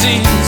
see